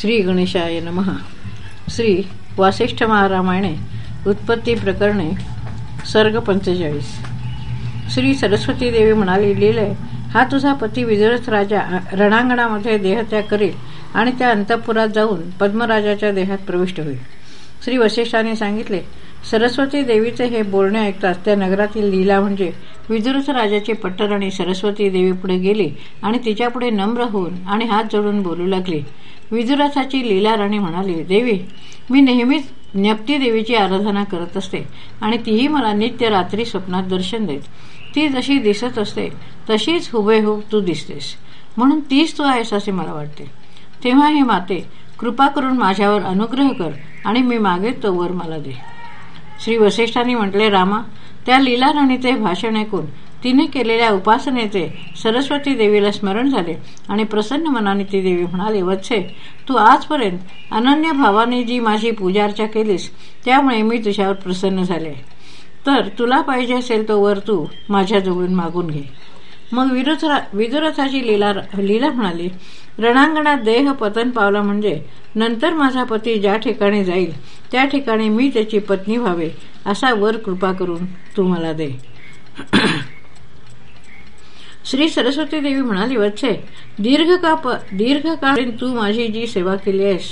श्री गणेशाय नमः. श्री वासिष्ठ महारामायणे उत्पत्ती प्रकरणे सर्ग पंचेचाळीस. श्री सरस्वती देवी म्हणाली लिहिले हा तुझा पती विदुरथ राजा रणांगणामध्ये देहत्याग करेल आणि त्या अंतपुरात जाऊन पद्मराजाच्या देहात प्रविष्ट होईल. श्री वशिष्ठाने सांगितले सरस्वती देवीचे हे बोलणे ऐकताच त्या नगरातील लीला म्हणजे विदुरथ राजाचे पट्टराणी सरस्वती देवी पुढे गेली आणि तिच्यापुढे नम्र होऊन आणि हात जोडून बोलू लागली. विदुरथाची लीला राणी म्हणाली देवी मी नेहमीच नप्ती देवीची आराधना करत असते आणि तीही मला नित्य रात्री स्वप्नात दर्शन देत. ती जशी दिसत असते तशीच हुबेहूब तू दिसतेस. म्हणून तीच तू आहेस असे मला वाटते. तेव्हा हे माते कृपा करून माझ्यावर अनुग्रह कर आणि मी मागे तो वर मला दे. श्री वसिष्ठांनी म्हटले रामा त्या लीला राणीचे भाषण ऐकून तिने केलेल्या उपासनेचे सरस्वती देवीला स्मरण झाले आणि प्रसन्न मनाने ती देवी म्हणाली वत्से तू आजपर्यंत अनन्य भावाने जी माझी पूजा अर्चा केलीस त्यामुळे मी तुझ्यावर प्रसन्न झाले. तर तुला पाहिजे असेल तो वर तू माझ्याजवळून मागून घे. मग विदुरथाची लीला लीला म्हणाली रणांगणात देह पतन पावला म्हणजे नंतर माझा पती ज्या ठिकाणी जाईल त्या ठिकाणी मी त्याची पत्नी व्हावे असा वर कृपा करून तू मला दे. श्री सरस्वती देवी म्हणाली वत्से दीर्घ का दीर्घकालीन तू माझी जी सेवा केली आहेस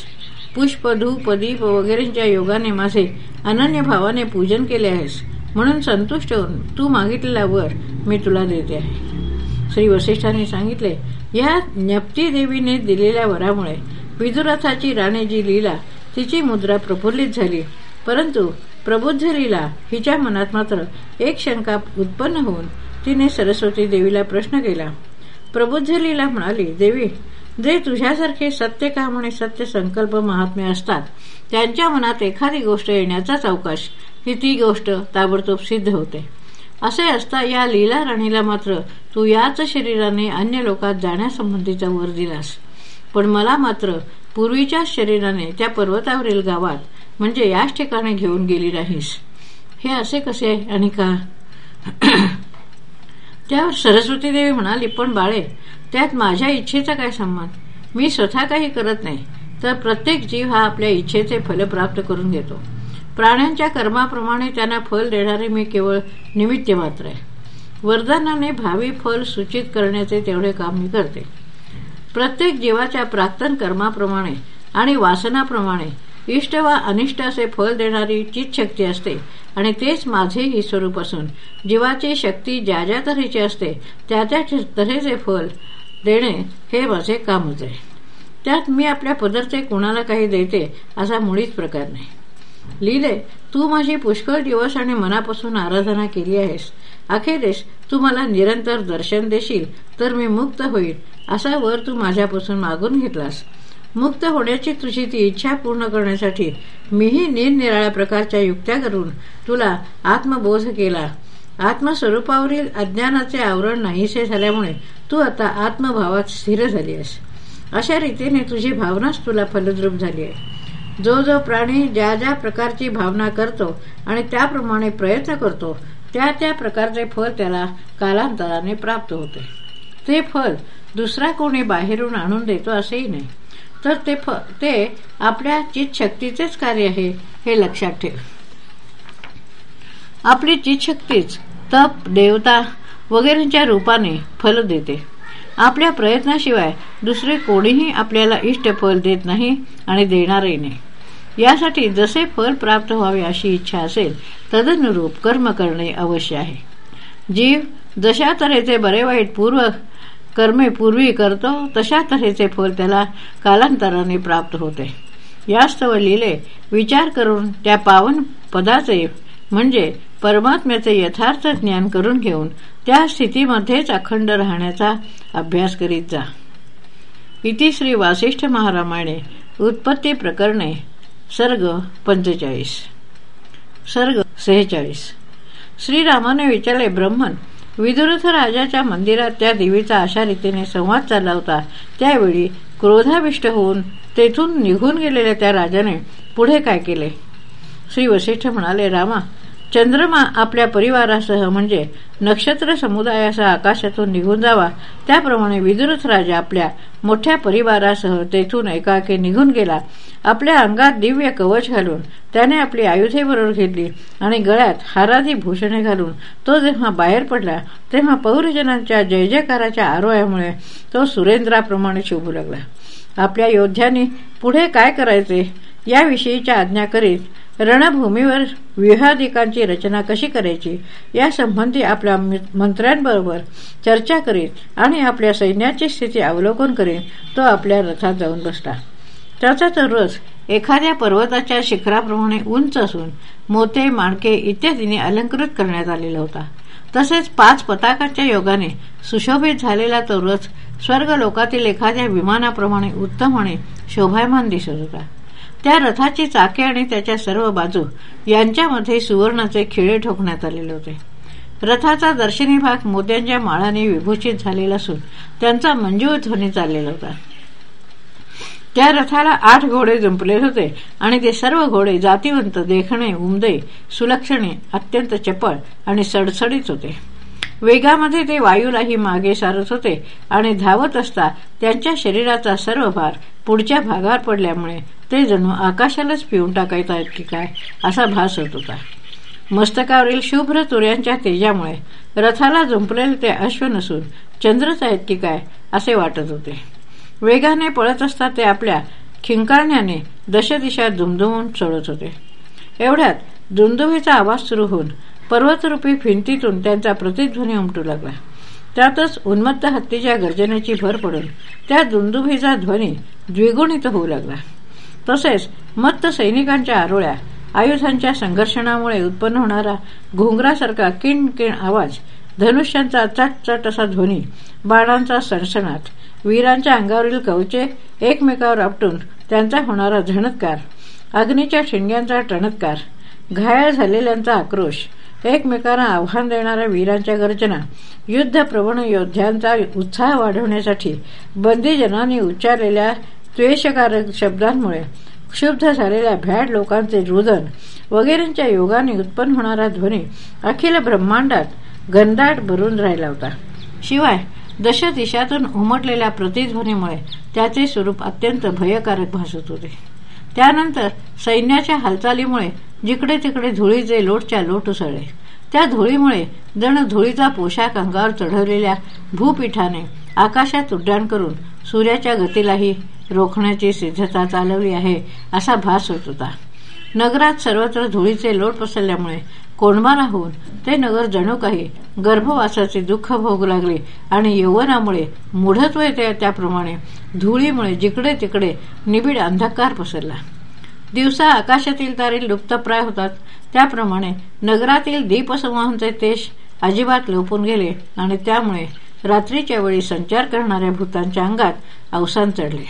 पुष्प धूप दीप वगैरेच्या योगाने माझे अनन्य भावाने पूजन केले आहेस म्हणून संतुष्ट होऊन तू मागितलेला वर मी तुला देते. आहे श्री वसिष्ठांनी सांगितले या ज्ञप्ती देवीने दिलेल्या वरामुळे विदुरथाची राणी जी लीला तिची मुद्रा प्रफुल्लित झाली. परंतु प्रबुद्ध लीला हिच्या मनात मात्र एक शंका उत्पन्न होऊन तिने सरस्वती देवीला प्रश्न केला. प्रबुद्ध लीला म्हणाली देवी जे तुझ्यासारखे सत्य काम आणि सत्य संकल्प महात्मे असतात त्यांच्या मनात एखादी गोष्ट येण्याचाच अवकाश ही ती गोष्ट ताबडतोब सिद्ध होते. असे असता या लीला राणीला मात्र तू याच शरीराने अन्य लोकात जाण्यासंबंधीचा वर दिलास. पण मला मात्र पूर्वीच्या शरीराने त्या पर्वतावरील गावात म्हणजे याच ठिकाणी घेऊन गेली नाहीस हे असे कसे आणि का? त्यावर सरस्वती देवी म्हणाली पण बाळे त्यात माझ्या इच्छेचा काय संबंध? मी स्वतः काही करत नाही तर प्रत्येक जीव हा आपल्या इच्छेचे फल प्राप्त करून घेतो. प्राण्यांच्या कर्माप्रमाणे त्यांना फल देणारे मी केवळ निमित्त मात्र आहे. वरदानाने भावी फल सूचित करण्याचे तेवढे काम मी करते. प्रत्येक जीवाच्या प्राक्तन कर्माप्रमाणे आणि वासनाप्रमाणे इष्ट वा अनिष्ट असे फल देणारी चितशक्ती असते. आणि तेच माझेही स्वरूप असून जीवाची शक्ती ज्या ज्या तऱ्हेची असते त्या त्या तऱ्हेचे फल देणे हे माझे काम होते त्यात मी आपल्या पदरचे कुणाला काही देते असा मुळीच प्रकार नाही. लिहिले तू माझी पुष्कळ दिवस आणि मनापासून आराधना केली आहेस. अखेरीस तू मला निरंतर दर्शन देशील तर मी मुक्त होईल असा वर तू माझ्यापासून मागून घेतलास. मुक्त होण्याची तुझी ती इच्छा पूर्ण करण्यासाठी मीही निरनिराळ्या प्रकारच्या युक्त्या करून तुला आत्मबोध केला. आत्मस्वरूपावरील अज्ञानाचे आवरण नाहीसे झाल्यामुळे तू आता आत्मभावात स्थिर झाली आहेस अशा रीतीने तुझी भावनाच तुला फलद्रूप झाली आहे. जो जो प्राणी ज्या ज्या प्रकारची भावना करतो आणि त्याप्रमाणे प्रयत्न करतो त्या त्या प्रकारचे फल त्याला कालांतराने प्राप्त होते. ते फल दुसरा कोणी बाहेरून आणून देतो असेही नाही. तर ते ते आपल्या चितशक्तीचेच कार्य आहे हे लक्षात ठेव. आपली चितशक्तीच तप देवता वगैरेच्या रूपाने फल देते. आपल्या प्रयत्नाशिवाय दुसरे कोणीही आपल्याला इष्ट फल देत नाही आणि देणारही नाही. यासाठी जसे फल प्राप्त व्हावे अशी इच्छा असेल तदनुरूप कर्म करणे अवश्य आहे. जीव जशा तऱ्हेचे बरे वाईट पूर्व कर्मे पूर्वी करतो तशा तऱ्हेचे फल त्याला कालांतराने प्राप्त होते. यास्तव लिहिले विचार करून त्या पावन पदाचे म्हणजे परमात्म्याचे यथार्थ ज्ञान करून घेऊन त्या स्थितीमध्येच अखंड राहण्याचा अभ्यास करीत जा. इति श्री वासिष्ठ महारामाने उत्पत्ती प्रकरणे सर्ग पंचेचाळीस. सर्ग सेहेचाळीस. श्रीरामाने विचारले ब्रह्मन विदुरथ राजाच्या मंदिरात त्या देवीचा अशा रीतीने संवाद चालला होता. त्यावेळी क्रोधाविष्ट होऊन तेथून निघून गेलेल्या त्या राजाने पुढे काय केले? श्री वशिष्ठ म्हणाले रामा चंद्रमा आपल्या परिवारासह म्हणजे नक्षत्र समुदायासह आकाशातून निघून जावा. त्याप्रमाणे विदुरथ राजा आपल्या मोठ्या परिवारासह तेथून एकाकी निघून गेला. आपल्या अंगात दिव्य कवच घालून त्याने आपली आयुधे बरोबर घेतली आणि गळ्यात हाराधी भूषणे घालून तो जेव्हा बाहेर पडला तेव्हा पौरजनांच्या जय जयकाराच्या आरोयामुळे तो सुरेंद्राप्रमाणे शोभू लागला. आपल्या योद्ध्यांनी पुढे काय करायचे? याविषयीच्या आज्ञा करीत रणभूमीवर व्यूहादिकांची रचना कशी करायची यासंबंधी आपल्या मंत्र्यांबरोबर चर्चा करीत आणि आपल्या सैन्याची स्थिती अवलोकन करीत तो आपल्या रथात जाऊन बसला. त्याचा तर रथ एखाद्या पर्वताच्या शिखराप्रमाणे उंच असून मोते माणके इत्यादींनी अलंकृत करण्यात आलेला होता. तसेच पाच पताकाच्या योगाने सुशोभित झालेला तो रथ स्वर्ग लोकातील एखाद्या विमानाप्रमाणे उत्तम आणि शोभायमान दिसत होता. त्या रथाची चाके आणि त्याच्या सर्व बाजू यांच्यामध्ये सुवर्णाचे खिळे ठोकण्यात आलेले होते. रथाचा दर्शनी भाग मोत्यांच्या माळाने विभूषित झालेला असून त्यांचा मंजूळ ध्वनी चाललेला होता. त्या रथाला आठ घोडे जुंपले होते आणि ते सर्व घोडे जातीवंत देखणे उमदे सुलक्षणे अत्यंत चपळ आणि सडसडीत होते. वेगामध्ये ते वायूलाही मागे सारत होते आणि धावत असता त्यांच्या शरीराचा सर्व भार पुढच्या भागावर पडल्यामुळे ते जणू आकाशालाच पिऊन टाकायचा की काय असा भास होत होता. मस्तकावरील शुभ्र तुऱ्यांच्या तेजामुळे रथाला जुंपलेले ते अश्व नसून चंद्रच आहेत की काय असे वाटत होते. वेगाने पळत असता ते आपल्या खिंकारण्याने दशदिशा दुमदुमून चढत होते. एवढ्यात दुमदुमीचा आवाज सुरू होऊन पर्वतरूपी भिंतीतून त्यांचा प्रतिध्वनी उमटू लागला. त्यातच उन्मत्त हत्तीच्या गर्जनेची भर पडून त्या दुंदुभीचा ध्वनी द्विगुणित होऊ लागला. तसेच मत्त सैनिकांच्या आरोळ्या आयुधांच्या संघर्षणामुळे उत्पन्न होणारा घोंगरासारखा किण किण आवाज धनुष्यांचा चटचट असा ध्वनी बाणांचा सणसणाट वीरांच्या अंगावरील कवचे एकमेकावर आपटून त्यांचा होणारा झणत्कार अग्नीच्या ठिणग्यांचा टणत्कार घायाळ झालेल्यांचा आक्रोश एकमेकांना आव्हान देणाऱ्या वीरांच्या गर्जना युद्धप्रवण योद्ध्यांचा उत्साह वाढवण्यासाठी बंदीजनांनी उच्चारलेल्या द्वेषकारक शब्दांमुळे क्षुब्ध झालेल्या भॅड लोकांचे रुदन वगैरेंच्या योगाने उत्पन्न होणारा ध्वनी अखिल ब्रह्मांडात गंधाट भरून राहिला होता. शिवाय दश दिशातून उमटलेल्या प्रतिध्वनीमुळे त्याचे स्वरूप अत्यंत भयकारक भासत होते. त्यानंतर सैन्याच्या हालचालीमुळे जिकडे तिकडे धुळीचे लोटच्या लोट उसळले त्या धुळीमुळे जण धुळीचा पोशाख अंगावर चढवलेल्या भूपीठाने आकाशात उड्डाण करून सूर्याच्या गतीलाही रोखण्याची सिद्धता चालवली आहे असा भास होत होता. नगरात सर्वत्र धुळीचे लोट पसरल्यामुळे कोंडमाना होऊन ते नगर जणू काही गर्भवासाचे दुःख भोगू लागले आणि यवनामुळे मूढत्व येते त्याप्रमाणे धुळीमुळे जिकडे तिकडे निबिड अंधकार पसरला. दिवसा आकाशातील तारे लुप्तप्राय होतात. त्याप्रमाणे नगरातील दीपसमूहांचे तेज अजिबात लोपून गेले आणि त्यामुळे रात्रीच्या वेळी संचार करणाऱ्या भूतांच्या अंगात अवसान चढले.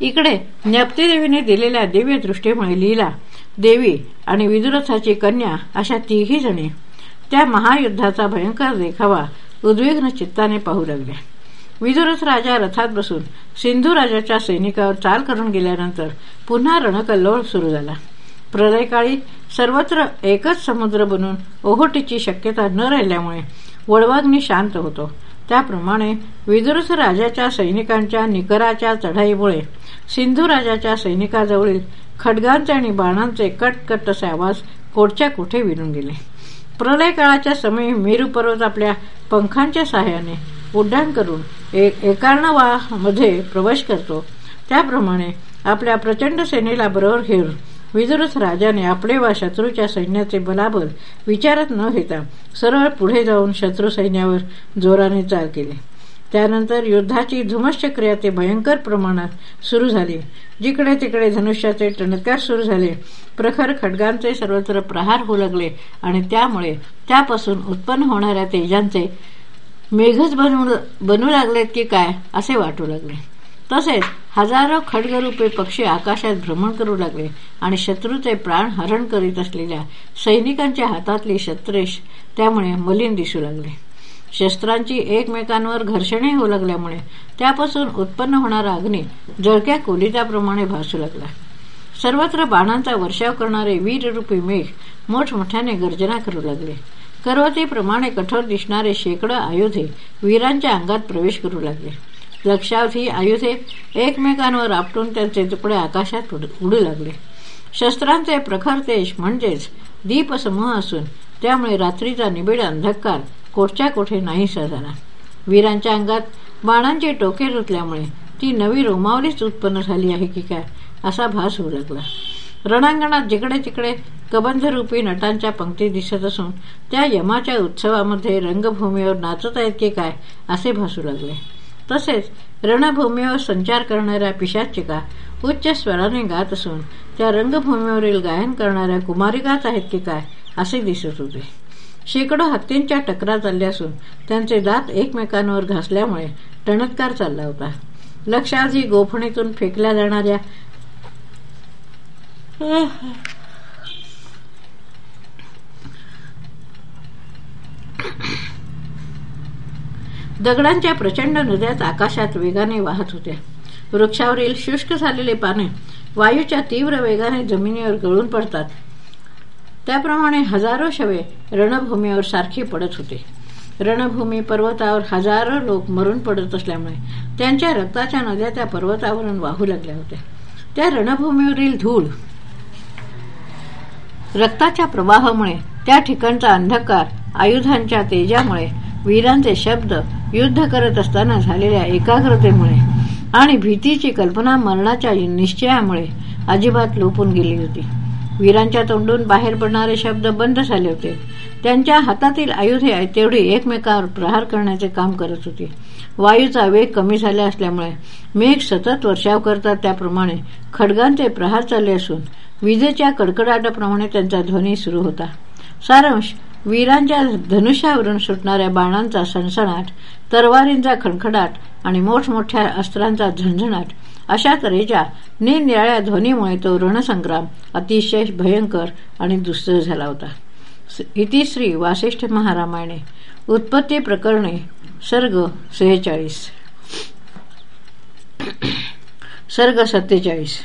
इकडे ज्ञप्तीदेवीने दिलेल्या दिव्य दृष्टीमुळे लीला देवी आणि विदुरथाची कन्या अशा तिघी जणी त्या महायुद्धाचा भयंकर देखावा उद्विग्न चित्ताने पाहू लागल्या. विदुरथ राजा रथात बसून सिंधू राजाच्या सैनिकावर चाल करून गेल्यानंतर पुन्हा रणकल्लोळ सुरू झाला. प्रलयकाळी सर्वत्र एकच समुद्र बनून ओहोटीची शक्यता न राहिल्यामुळे वळवाग्नी शांत होतो. त्याप्रमाणे विदुरथ राजाच्या सैनिकांच्या निकराच्या चढाईमुळे सिंधू राजाच्या सैनिकाजवळील खडगांचे आणि बाणांचे कटकट असे आवाज कोटच्या कुठे विरून गेले? प्रलय काळाच्या समयी मेरू पर्वत आपल्या पंखांच्या सहाय्याने उड्डाण करून एक मध्ये प्रवेश करतो. त्याप्रमाणे आपल्या प्रचंड सेनेला बरोबर घेऊन विदुरथ राजाने आपले वा शत्रूच्या सैन्याचे बलाबल विचारत न घेता सरळ पुढे जाऊन शत्रू सैन्यावर जोराने चाल केली. त्यानंतर युद्धाची धुमश्चक्रिया ते भयंकर प्रमाणात सुरू झाली. जिकडे तिकडे धनुष्याचे टणकार सुरू झाले. प्रखर खडगांचे सर्वत्र प्रहार होऊ लागले आणि त्यामुळे त्यापासून उत्पन्न होणाऱ्या तेजांचे मेघच बनू बनू लागलेत की काय? असे वाटू लागले. तसेच हजारो खडगरूपे पक्षी आकाशात भ्रमण करू लागले आणि शत्रूचे प्राण हरण करीत असलेल्या सैनिकांच्या हातातली शत्रेश त्यामुळे मलिन दिसू लागले. शस्त्रांची एकमेकांवर घर्षणे होऊ लागल्यामुळे त्यापासून उत्पन्न होणारा अग्नी जळक्या कोलिताप्रमाणे भासू लागला. सर्वत्र बाणांचा वर्षाव करणारे वीररूपी मेघ मोठमोठ्याने गर्जना करू लागले. करवतीप्रमाणे कठोर दिसणारे शेकडो आयुधे वीरांच्या अंगात प्रवेश करू लागले. लक्षावधी आयुधे एकमेकांवर आपटून त्यांचे तुकडे आकाशात उडू लागले. शस्त्रांचे प्रखर तेज म्हणजेच दीपसमूह असून त्यामुळे रात्रीचा निबिड अंधकार कोठच्या कोठे नाहीसा झाला. वीरांच्या अंगात बाणांचे टोके रुतल्यामुळे ती नवी रोमावलीच उत्पन्न झाली आहे की काय असा भास होऊ लागला. रणांगणात जिकडे तिकडे कबंधरूपी नटांच्या पंक्ती दिसत असून त्या यमाच्या उत्सवामध्ये रंगभूमीवर नाचत आहेत की काय असे भासू लागले. तसेच रणभूमीवर संचार करणाऱ्या पिशाचिका उच्च स्वराने गात असून त्या रंगभूमीवरील गायन करणाऱ्या कुमारिकाच आहेत की काय असे दिसत होते. शेकडो हत्तींच्या टकरा चालल्या असून त्यांचे दात एकमेकांवर घासल्यामुळे टणत्कार चालला होता. लक्षातही गोफणीतून फेकल्या जाणाऱ्या दगडांच्या प्रचंड नद्यात आकाशात वेगाने वाहत होत्या. वृक्षावरील शुष्क झालेले पाने वायूच्या तीव्र वेगाने जमिनीवर गळून पडतात. त्याप्रमाणे हजारो शवे रणभूमीवर सारखी पडत होते. रणभूमी पर्वतावर हजारो लोक मरून पडत असल्यामुळे त्यांच्या रक्ताच्या नद्या त्या पर्वतावरून वाहू लागल्या होत्या. त्या रणभूमीवरील धूळ रक्ताच्या प्रवाहामुळे त्या ठिकाणचा अंधकार आयुधांच्या तेजामुळे वीरांचे शब्द युद्ध करत असताना झालेल्या एकाग्रतेमुळे आणि भीतीची कल्पना मरणाच्या निश्चयामुळे अजिबात लोपून गेली होती. वीरांच्या तोंडून बाहेर पडणारे शब्द बंद झाले होते. त्यांच्या हातातील आयुधे तेवढी एकमेकावर प्रहार करण्याचे काम करत होती. वायूचा वेग कमी झाला असल्यामुळे मेघ सतत वर्षाव करतात त्याप्रमाणे खडगांचे प्रहार चालले असून विजेच्या कडकडाटाप्रमाणे त्यांचा ध्वनी सुरू होता. सारांश वीरांच्या धनुष्यावरून सुटणाऱ्या बाणांचा सणसणाट तरवारींचा खडखडाट आणि मोठमोठ्या अस्त्रांचा झंझणाट अशा तऱ्हेच्या निरनिराळ्या ध्वनीमुळे तो रणसंग्राम अतिशय भयंकर आणि दुस्तर झाला होता. इतिश्री वासिष्ठ महारामायणे. उत्पत्ती प्रकरणे सर्ग सेहेचाळीस. सर्ग सत्तेचाळीस.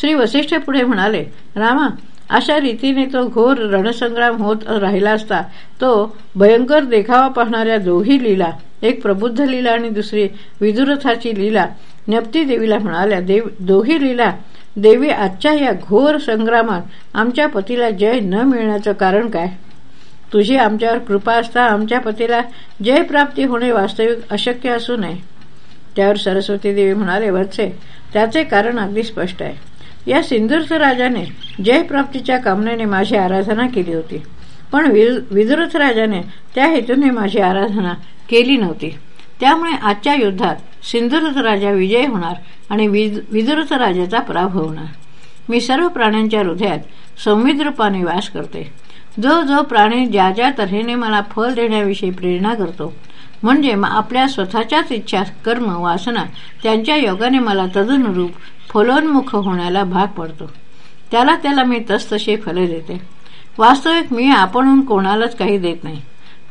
श्री वसिष्ठ पुढे म्हणाले रामा अशा रीतीने तो घोर रणसंग्राम होत राहिला असता तो भयंकर देखावा पाहणाऱ्या दोघी लीला एक प्रबुद्ध लीला आणि दुसरी विदुरथाची लीला नप्ती देवीला म्हणाल्या देव दोघी लीला देवी आजच्या या घोर संग्रामात आमच्या पतीला जय न मिळण्याचं कारण काय? तुझी आमच्यावर कृपा असता आमच्या पतीला जय प्राप्ती होणे वास्तविक अशक्य असू नये त्यावर सरस्वती देवी म्हणाले वत्से त्याचे कारण अगदी स्पष्ट आहे. या सिंधुर्थ राजाने जयप्राप्तीच्या कामनेने माझी आराधना केली होती. पण विदुरथ राजाने त्या हेतूने माझी आराधना केली नव्हती. त्यामुळे आजच्या युद्धात सिंधुरथ राजा विजय होणार आणि विदुरथ राजाचा पराभव होणार. मी सर्व प्राण्यांच्या हृदयात संविद रूपाने वास करते. जो जो प्राणी ज्या ज्या तऱ्हेने मला फल देण्याविषयी प्रेरणा करतो म्हणजे आपल्या स्वतःच्याच इच्छा कर्म वासना त्यांच्या योगाने मला तदनुरूप फलोन्मुख होण्याला भाग पडतो. त्याला त्याला मी तसतशी फले देते. वास्तविक मी आपणहून कोणालाच काही देत नाही.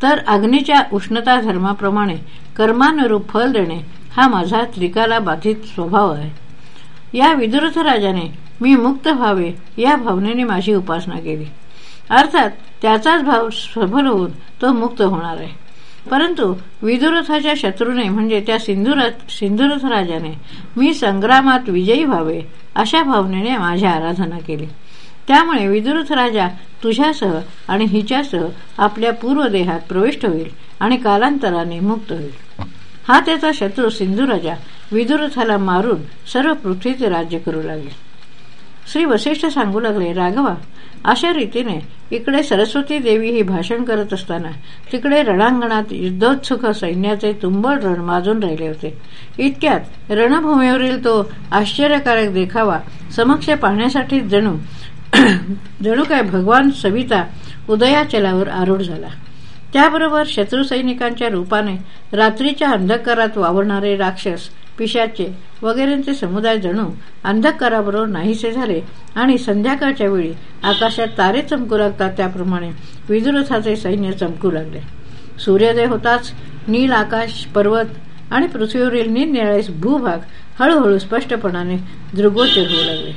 तर अग्नीच्या उष्णता धर्माप्रमाणे कर्मानुरूप फल देणे हा माझा त्रिकाला बाधित स्वभाव आहे. या विदुरथ राजाने मी मुक्त व्हावे या भावनेने माझी उपासना केली. अर्थात त्याचाच भाव सफल होऊन तो मुक्त होणार आहे. परंतु विदुरथाच्या शत्रूने म्हणजे त्या सिंधुरथ सिंधुरथ राजाने मी संग्रामात विजयी व्हावे अशा भावनेने माझी आराधना केली. त्यामुळे विदुरथ राजा तुझ्यासह आणि हिच्यासह आपल्या पूर्व देहात प्रविष्ट होईल आणि कालांतराने मुक्त होईल. हा त्याचा शत्रू सिंधू राजा विदुरथाला मारून सर्व पृथ्वीचे राज्य करू लागले. श्री वशिष्ठ सांगू लागले राघवा अशा रीतीने इकडे सरस्वती देवी ही भाषण करत असताना तिकडे रणांगणात युद्धोत्सुक सैन्याचे तुंबळ रण माजून राहिले होते. इतक्यात रणभूमीवरील तो आश्चर्यकारक देखावा समक्ष पाहण्यासाठी जणू जणू काय भगवान सविता उदयाचलावर आरूढ झाला. त्याबरोबर शत्रू सैनिकांच्या रूपाने रात्रीच्या अंधकारात वावरणारे राक्षस पिशाचे वगैरेंचे समुदाय जणू अंधकाराबरोबर नाहीसे झाले आणि संध्याकाळच्या वेळी आकाशात तारे चमकू लागतात त्याप्रमाणे विदुरथाचे सैन्य चमकू लागले. सूर्योदय होताच नील आकाश पर्वत आणि पृथ्वीवरील निरनिराळे भूभाग हळूहळू स्पष्टपणाने दृगोचर होऊ लागले.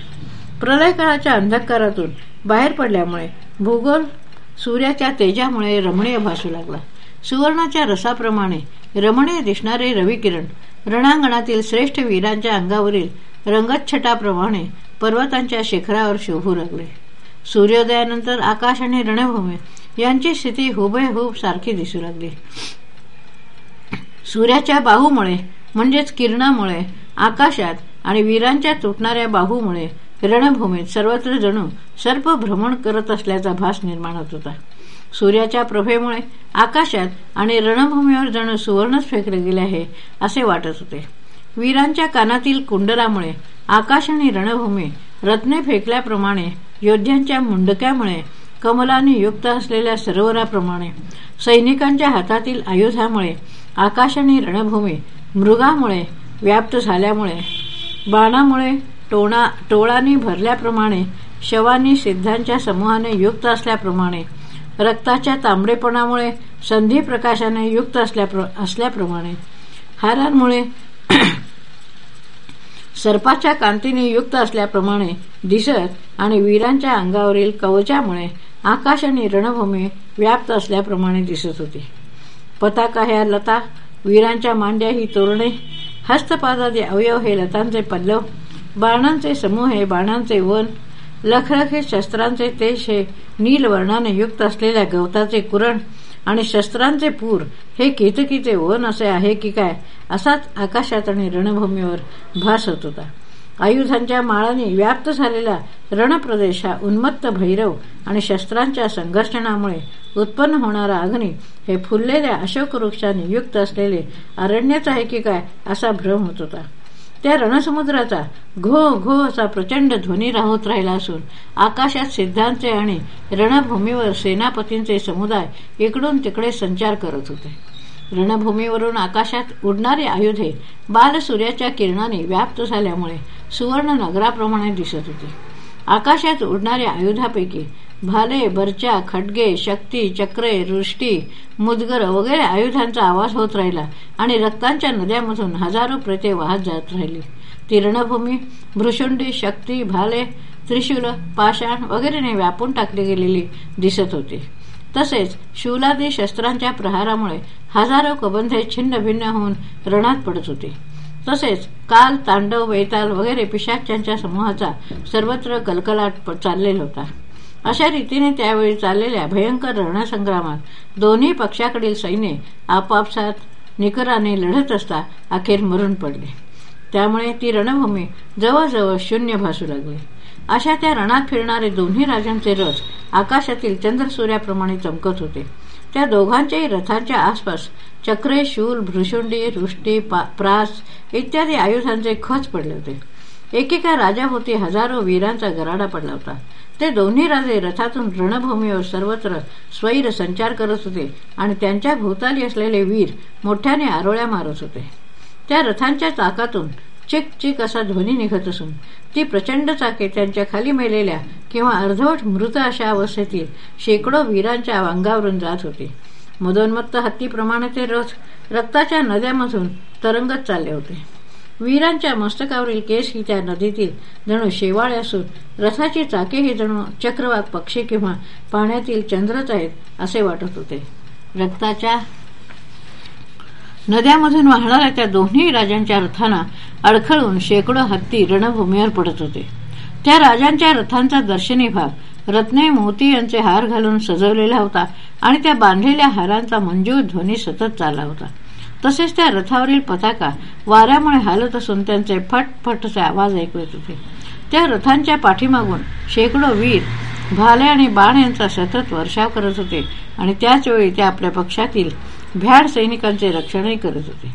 प्रलयकाळाच्या अंधकारातून बाहेर पडल्यामुळे भूगोल सूर्याच्या तेजामुळे रमणीय भासू लागला. सुवर्णाच्या रसाप्रमाणे रमणीय दिसणारे रविकिरण रणांगणातील श्रेष्ठ वीरांच्या अंगावरील रंगच्छटाप्रमाणे पर्वतांच्या शिखरावर शोभू लागले. सूर्योदयानंतर आकाश आणि रणभूमी यांची स्थिती हुबेहूब सारखी दिसू लागली. सूर्याच्या बाहूमुळे म्हणजेच किरणामुळे आकाशात आणि वीरांच्या तुटणाऱ्या बाहूमुळे रणभूमीत सर्वत्र जणू सर्प भ्रमण करत असल्याचा भास निर्माण होत होता. सूर्याच्या प्रभेमुळे आकाशात आणि रणभूमीवर जणू सुवर्णच फेकले गेले आहे असे वाटत होते. वीरांच्या कानातील कुंडलामुळे आकाश आणि रणभूमी रत्ने फेकल्याप्रमाणे योद्ध्यांच्या मुंडक्यामुळे कमलाने युक्त असलेल्या सरोवराप्रमाणे सैनिकांच्या हातातील आयुधामुळे आकाश आणि रणभूमी मृगामुळे व्याप्त झाल्यामुळे बाणामुळे टोणा टोळांनी भरल्याप्रमाणे शवानी सिद्धांच्या समूहाने युक्त असल्याप्रमाणे रक्ताच्या तांबडेपणामुळे संधी प्रकाशाने युक्त असल्याप्रमाणे. हारांमुळे सर्पाच्या कांतीने युक्त असल्याप्रमाणे दिसत आणि वीरांच्या अंगावरील कवचामुळे आकाश आणि रणभूमी व्याप्त असल्याप्रमाणे दिसत होती. पताका ह्या लता वीरांच्या मांड्या ही तोरणे हस्तपादाचे अवयव हे लतांचे पल्लव बाणांचे समूह हे बाणांचे वन लखलखीत शस्त्रांचे तेज हे नीलवर्णाने युक्त असलेल्या गवताचे कुरण आणि शस्त्रांचे पूर हे केतकीचे वन असे आहे की काय असाच आकाशात आणि रणभूमीवर भास होत. होता आयुधांच्या माळाने व्याप्त झालेला रणप्रदेश हा उन्मत्त भैरव आणि शस्त्रांच्या संघर्षणामुळे उत्पन्न होणारा अग्नी हे फुललेल्या अशोक वृक्षाने युक्त असलेले अरण्यच आहे की काय असा भ्रम होत होता. त्या रणसमुद्राचा घो घो असा प्रचंड ध्वनी राहत राहिला असून आकाशात सिद्धांचे आणि रणभूमीवर सेनापतींचे समुदाय इकडून तिकडे संचार करत होते. रणभूमीवरून आकाशात उडणारे आयुधे बालसूर्याच्या किरणाने व्याप्त झाल्यामुळे सुवर्ण नगराप्रमाणे दिसत होते. आकाशात उडणाऱ्या आयुधापैकी भाले बरच्या खडगे शक्ती चक्रे रुष्टी मुदगर वगैरे आयुधांचा आवाज होत राहिला आणि रक्तांच्या नद्यामधून हजारो प्रेते वाहत जात राहिली. ती रणभूमी भ्रुशुंडी शक्ती भाले त्रिशूल पाषाण वगैरेने व्यापून टाकली गेलेली दिसत होती. तसेच शूलादी शस्त्रांच्या प्रहारामुळे हजारो कबंधे छिन्न भिन्न होऊन रणात पडत होते. तसेच काल तांडव वेताल वगैरे पिशाच्यांच्या समूहाचा सर्वत्र कलकलाट चाललेला होता. अशा रीतीने त्यावेळी चाललेल्या भयंकर रणसंग्रामात दोन्ही पक्षाकडील सैन्य आपापसात निकराने लढत असता अखेर मरून पडले. त्यामुळे ती रणभूमी जवळजवळ शून्य भासू लागली. अशा त्या रणात फिरणारे दोन्ही राजांचे रथ आकाशातील चंद्रसूर्याप्रमाणे चमकत होते. त्या दोघांच्याही रथांच्या आसपास चक्रे शूल भ्रुशुंडी रुष्टी प्रास इत्यादी आयुधांचे खच पडले होते. एकेका राजाभोवती हजारो वीरांचा गराडा पडला होता. ते दोन्ही राजे रथातून रणभूमीवर सर्वत्र स्वैर संचार करत होते आणि त्यांच्या भोवताली असलेले वीर मोठ्याने आरोळ्या मारत होते. त्या रथांच्या चाकातून चिक चिक असा ध्वनी निघत असून ती प्रचंड चाके त्यांच्या खाली मेलेल्या किंवा अर्धवट मृत अशा अवस्थेतील शेकडो वीरांच्या अंगावरून जात होते. मदोन्मत्त हत्तीप्रमाणे ते रथ रक्ताच्या नद्यामधून तरंगत चालले होते. वीरांच्या मस्तकावरील केस ही त्या नदीतील जणू शेवाळे असून रथाची चाके ही जणू चक्रवात पक्षी किंवा पाण्यातील चंद्रच आहेत असे वाटत होते. रक्ताच्या नद्यामधून वाहणाऱ्या त्या दोन्ही राजांच्या रथांना अडखळून शेकडो हत्ती रणभूमीवर पडत होते. त्या राजांच्या रथांचा दर्शनी भाग रत्ने मोती यांचे हार घालून सजवलेला होता आणि त्या बांधलेल्या हारांचा मंजूर ध्वनी सतत चालला होता. तसेच त्या रथावरील पताका वाऱ्यामुळे हालत असून त्यांचे फटफटचे आवाज ऐकू येत होते. त्या रथांच्या पाठीमागून शेकडो वीर भाले आणि बाण यांचा सतत वर्षाव करत होते आणि त्याचवेळी ते आपल्या पक्षातील भ्याड सैनिकांचे रक्षणही करत होते.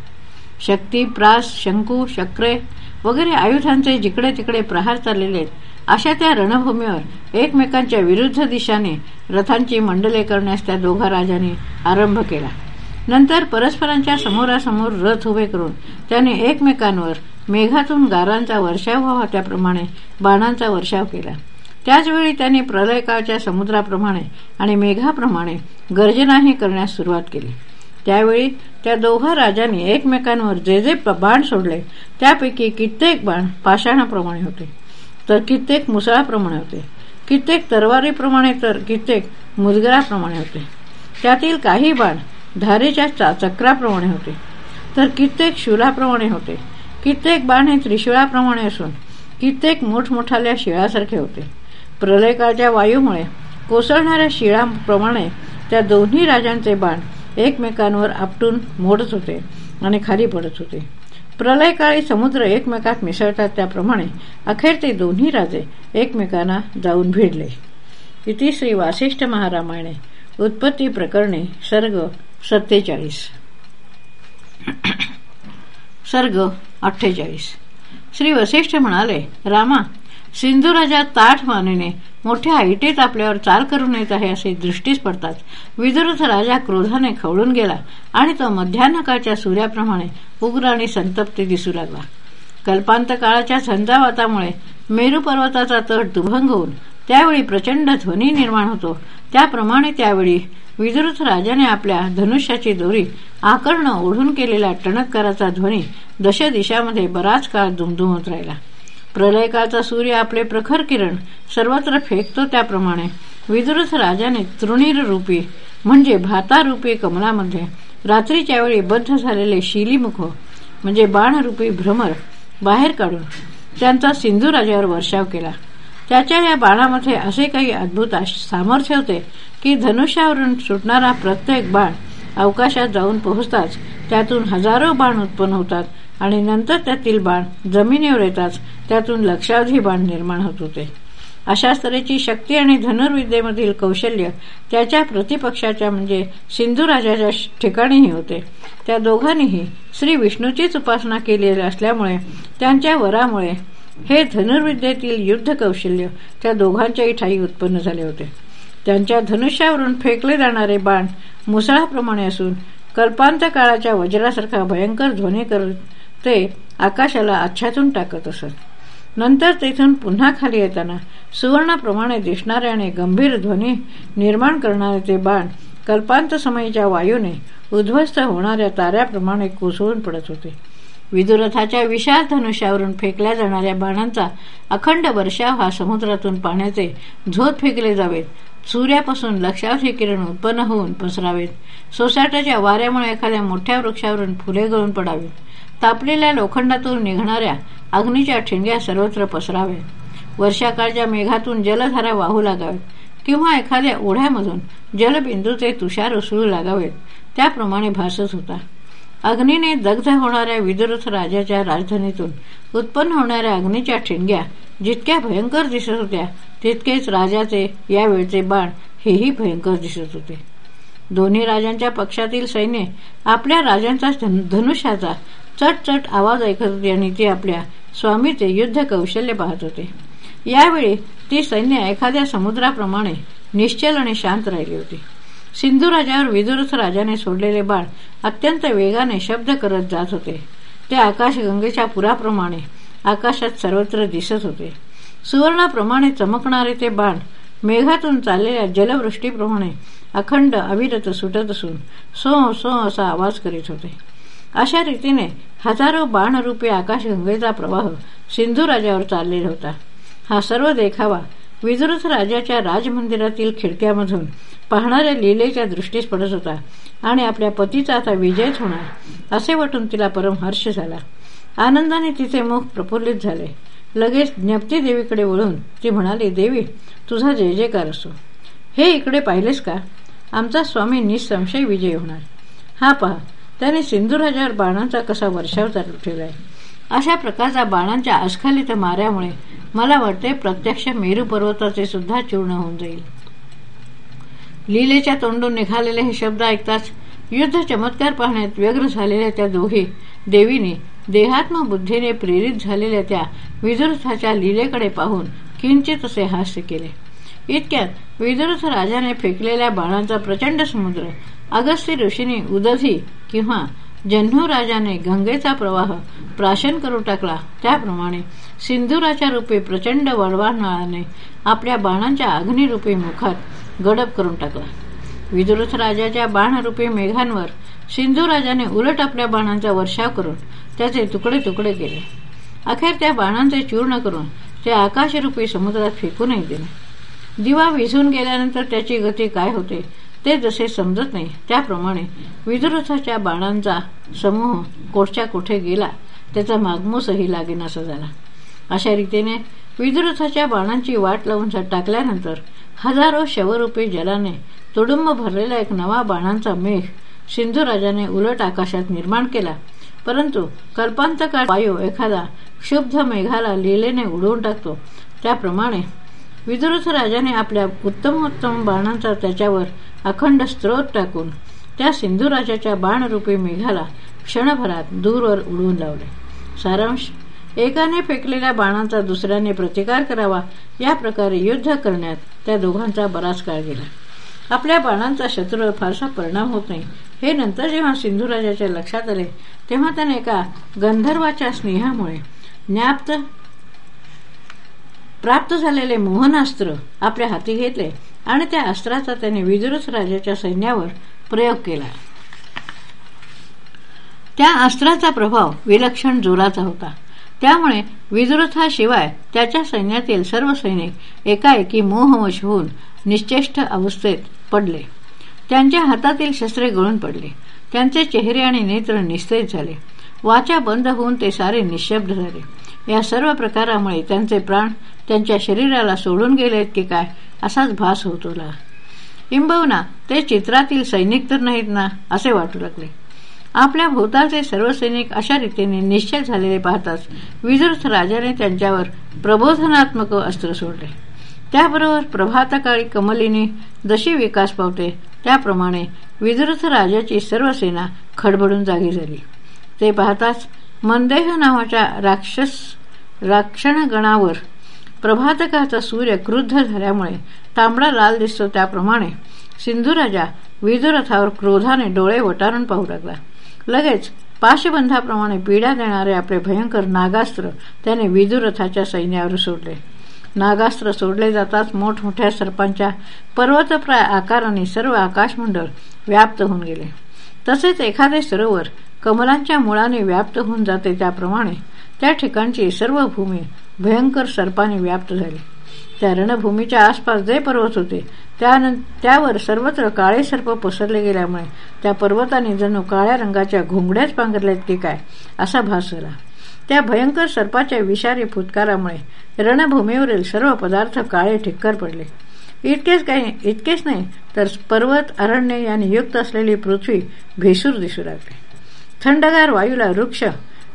शक्ती प्रास शंकू शक्रे वगैरे आयुधांचे जिकडे तिकडे प्रहार चाललेले अशा त्या रणभूमीवर एकमेकांच्या विरुद्ध दिशाने रथांची मंडले करण्यास त्या दोघा राजांनी आरंभ केला. नंतर परस्परांच्या समोरासमोर रथ उभे करून त्याने एकमेकांवर मेघातून गारांचा वर्षाव व्हावा त्याप्रमाणे बाणांचा वर्षाव केला. त्याचवेळी त्यांनी प्रलयकाळच्या समुद्राप्रमाणे आणि मेघाप्रमाणे गर्जनाही करण्यास सुरुवात केली. त्यावेळी त्या दोघा राजांनी एकमेकांवर जे जे बाण सोडले त्यापैकी कित्येक बाण पाषाणाप्रमाणे होते तर कित्येक मुसळाप्रमाणे होते कित्येक तरवारीप्रमाणे तर कित्येक मुदगराप्रमाणे होते. त्यातील काही बाण धारेच्या चक्राप्रमाणे होते. तर कित्येक शूलाप्रमाणे होते. कित्येक बाण हे त्रिशूळाप्रमाणे असून कित्येक मोठमोठाल्या शिळासारखे होते. प्रलयकाळच्या वायूमुळे कोसळणाऱ्या शिळाप्रमाणे त्या दोन्ही राजांचे बाण एकमेकांवर आपटून मोडत होते आणि खाली पडत होते. प्रलयकाळी समुद्र एकमेकात मिसळतात त्याप्रमाणे अखेर ते दोन्ही राजे एकमेकांना जाऊन भिडले. इति श्री वासिष्ठ महारामायणे. उत्पत्ती प्रकरणे सर्ग सत्तेचाळीस. सर्ग अठ्ठेचाळीस. श्री वसिष्ठ म्हणाले रामा सिंधू राजा ताठ मानेने मोठ्या ऐटीत आपल्यावर चाल करून येत आहे असे दृष्टीस पडतात. विदुरथ राजा क्रोधाने खवळून गेला आणि तो मध्यान्हकाच्या सूर्याप्रमाणे उग्र आणि संतप्ती दिसू लागला. कल्पांत काळाच्या झंझावातामुळे मेरू पर्वताचा तट दुभंग होऊन त्यावेळी प्रचंड ध्वनी निर्माण होतो. त्याप्रमाणे त्यावेळी विदुरथ राजाने आपल्या धनुष्याची दोरी आकर्ण ओढून केलेला टणत्काराचा ध्वनी दश दिशामध्ये बराच काळ दुमदुमत राहिला. प्रलयकाळचा सूर्य आपले प्रखर किरण सर्वत्र फेकतो त्याप्रमाणे विदुरथ राजाने तृणीर रूपी म्हणजे भातारूपी कमलामध्ये रात्रीच्या वेळी बद्ध झालेले शिलीमुख म्हणजे बाणरूपी भ्रमर बाहेर काढून त्यांचा सिंधू राजावर वर्षाव केला. त्याच्या या बाणामध्ये असे काही अद्भुत सामर्थ्य होते की धनुष्यावरून सुटणारा प्रत्येक बाण अवकाशात जाऊन पोहोचताच त्यातून हजारो बाण उत्पन्न होतात आणि नंतर त्यातील बाण जमिनीवर येताच त्यातून लक्षावधी बाण निर्माण होत होते. अशाच तऱ्हेची शक्ती आणि धनुर्विद्येमधील कौशल्य त्याच्या प्रतिपक्षाच्या म्हणजे सिंधू राजाच्या ठिकाणीही होते. त्या दोघांनीही श्री विष्णूचीच उपासना केलेली असल्यामुळे त्यांच्या वरामुळे हे धनुर्विद्येतील युद्ध कौशल्य त्या दोघांच्याही ठाई उत्पन्न झाले होते. त्यांच्या धनुष्यावरून फेकले जाणारे बाण मुसळाप्रमाणे असून कल्पांत काळाच्या वज्रासारखा भयंकर ध्वनी करत ते आकाशाला आच्छातून टाकत असत. नंतर तेथून पुन्हा खाली येताना सुवर्णाप्रमाणे दिसणारे आणि गंभीर ध्वनी निर्माण करणारे ते बाण कल्पांत समयीच्या वायूने उद्ध्वस्त होणाऱ्या ताऱ्याप्रमाणे कोसळून पडत होते. विदुरथाच्या विशाल धनुष्यावरून फेकल्या जाणाऱ्या बाणांचा अखंड वर्षाव हा समुद्रातून पाण्याचे झोत फेकले जावेत. सूर्यापासून लक्षावधी किरण उत्पन्न होऊन पसरावेत. सोसाट्याच्या वाऱ्यामुळे एखाद्या मोठ्या वृक्षावरून फुले गळून पडावीत. तापलेल्या लोखंडातून निघणाऱ्या अग्नीच्या ठिणग्या सर्वत्र पसराव्यात वर्षाकाळच्या मेघातून जलधारा वाहू लागावेत किंवा एखाद्या ओढ्यामधून जलबिंदूचे तुषार उसळू लागावेत. त्याप्रमाणे भासत होता. अग्नीने दग्ध होणाऱ्या विदुरथ राजाच्या राजधानीतून उत्पन्न होणाऱ्या अग्नीच्या ठिणग्या जितक्या भयंकर दिसत होत्या तितकेच राजाचे यावेळचे बाण हेही भयंकर दिसत होते. दोन्ही राजांच्या पक्षातील सैन्य आपल्या राजांचा धनुष्याचा चटचट आवाज ऐकत होते आणि ते आपल्या स्वामीचे युद्ध कौशल्य पाहत होते. यावेळी ती सैन्य एखाद्या समुद्राप्रमाणे निश्चल आणि शांत राहिली होती. सिंधू राजावर विदुरथ राजाने सोडलेले बाण अत्यंत वेगाने शब्द करत जात होते. ते आकाशगंगेच्या पुराप्रमाणे आकाशात सर्वत्र दिसत होते. सुवर्णाप्रमाणे चमकणारे ते बाण मेघातून चाललेल्या जलवृष्टीप्रमाणे अखंड अविरत सुटत असून सो सो असा आवाज करीत होते. अशा रीतीने हजारो बाणरूपी आकाशगंगेचा प्रवाह सिंधू राजावर चाललेला होता. हा सर्व देखावा विदुरथ राजाच्या राजमंदिरातील खिडक्यामधून पाहणाऱ्या लिलेच्या दृष्टीस पडत होता. आणि आपल्या पतीचा आता विजयच होणार असे वाटून तिला परम हर्ष झाला. आनंदाने तिचे मुख प्रफुल्लित झाले. लगेच ज्ञप्ती देवीकडे वळून ती म्हणाली देवी तुझा जय जयकार असो. हे इकडे पाहिलेस का? आमचा स्वामी निसंशय विजय होणार. हा पहा त्याने सिंधुराजावर बाणांचा कसा वर्षाव चालू ठेवलाय. अशा प्रकारचा बाणांच्या अस्खलित माऱ्यामुळे मला वाटते प्रत्यक्ष मेरू पर्वताचे सुद्धा चूर्ण होऊन जाईल. लीलेच्या तोंडून निघालेले हे शब्द ऐकताच युद्ध चमत्कार पाहण्यात व्यग्र झालेल्या त्या दोघी देवीने देहात्म बुद्धीने प्रेरित झालेल्या त्या विदुरथाच्या लीलेकडे पाहून किंचित असे हास्य केले. इतक्यात विदुरथ राजाने फेकलेल्या बाणांचा प्रचंड समुद्र अगस्ती ऋषीने उदधी किंवा राजाने गंगेचा प्रवाह प्राशन करू टाकला. त्याप्रमाणे सिंधुराच्या रूपे प्रचंड वळवानाळाने आपल्या बाणांच्या अग्निरूपी मुखात गडप करून टाकला. विदुरथ राजाच्या बाणरूपी मेघांवर सिंधू राजाने उलट आपल्या बाणांचा वर्षाव करून त्याचे तुकडे तुकडे केले. अखेर त्या बाणांचे चूर्ण करून ते आकाशरूपी समुद्रात फेकूनही दिले. दिवा विझून गेल्यानंतर त्याची गती काय होते? ते जसे समजत नाही त्याप्रमाणे विदुरथाच्या बाणांचा समूह कोठच्या कुठे गेला त्याचा मागमूसही लागेनासा झाला. अशा रीतीने विदुरथाच्या बाणांची वाट लावून टाकल्यानंतर हजारो शवरूपी जलाने तुडुंब भरलेला एक नवा बाणांचा मेघ सिंधुराजाने उलट आकाशात निर्माण केला. परंतु कल्पांतकाळ वायू एखादा क्षुब्ध मेघाला लिलेने उडवून टाकतो. त्याप्रमाणे विदुरथ राजाने आपल्या उत्तमोत्तम बाणांचा त्याच्यावर अखंड स्त्रोत टाकून त्या सिंधुराजाच्या बाणरूपी मेघाला क्षणभरात दूरवर उडवून लावले. सारांश एकाने फेकलेल्या बाणांचा दुसऱ्याने प्रतिकार करावा या प्रकारे युद्ध करण्यात त्या दोघांचा बराच काळ गेला. आपल्या बाणांचा शत्रूवर फारसा परिणाम होत नाही. हे नंतर जेव्हा सिंधुराजाच्या लक्षात आले तेव्हा त्याने एका गंधर्वाच्या स्नेहामुळे ज्ञाप्त प्राप्त झालेले मोहनास्त्र आपल्या हाती घेतले आणि त्या अस्त्राचा त्याने विदुरस राजाच्या सैन्यावर प्रयोग केला. त्या अस्त्राचा प्रभाव विलक्षण जोराचा होता. त्यामुळे विदुरथाशिवाय त्याच्या सैन्यातील सर्व सैनिक एकाएकी मोहवश होऊन निश्चेष्ट अवस्थेत पडले. त्यांच्या हातातील शस्त्रे गळून पडले. त्यांचे चेहरे आणि नेत्र निस्तेज झाले. वाचा बंद होऊन ते सारे निशब्द झाले. या सर्व प्रकारामुळे त्यांचे प्राण त्यांच्या शरीराला सोडून गेलेत की काय असाच भास होतो किंबहुना ते चित्रातील सैनिक तर नाहीत ना असे वाटू लागले. आपल्या भोवतालचे सर्व सैनिक अशा रीतीने निश्चय झालेले पाहताच विदर्थ राजाने त्यांच्यावर प्रबोधनात्मक अस्त्र सोडले. त्याबरोबर प्रभातकाळी कमलीने जशी विकास पावते त्याप्रमाणे विदर्थ राजाची सर्व सेना खडबडून जागी झाली. ते पाहताच मंदेह नावाच्या राक्षस राक्षणगणावर प्रभातकाचा सूर्य क्रुद्ध झाल्यामुळे तांबडा लाल दिसतो त्याप्रमाणे सिंधुराजा विदुरथावर क्रोधाने डोळे वटारून पाहू लागला. लगेच पाशबंधाप्रमाणे पिढ्या देणारे आपले भयंकर नागास्त्र त्याने विदुरथाच्या सैन्यावर सोडले. नागास्त्र सोडले जाताच मोठमोठ्या सर्पांच्या पर्वतप्राय आकाराने सर्व आकाशमंडळ व्याप्त होऊन गेले. तसेच एखादे सरोवर कमलांच्या मुळाने व्याप्त होऊन जाते त्याप्रमाणे त्या ठिकाणची सर्व भूमी भयंकर सर्पाने व्याप्त झाली. त्या रणभूमीच्या आसपास जे पर्वत होते त्यावर सर्वत्र काळे सर्प पसरले गेल्यामुळे त्या पर्वताने जणू काळ्या रंगाच्या घोंगड्याच पांघरल्यात की काय असा भास झाला. त्या भयंकर सर्पाच्या विषारी फुतकारामुळे रणभूमीवरील सर्व पदार्थ काळे ठिक्कर पडले. इतकेच काही इतकेच नाही तर पर्वत अरण्य यांनी युक्त असलेली पृथ्वी भेसूर दिसू लागली. थंडगार वायूला वृक्ष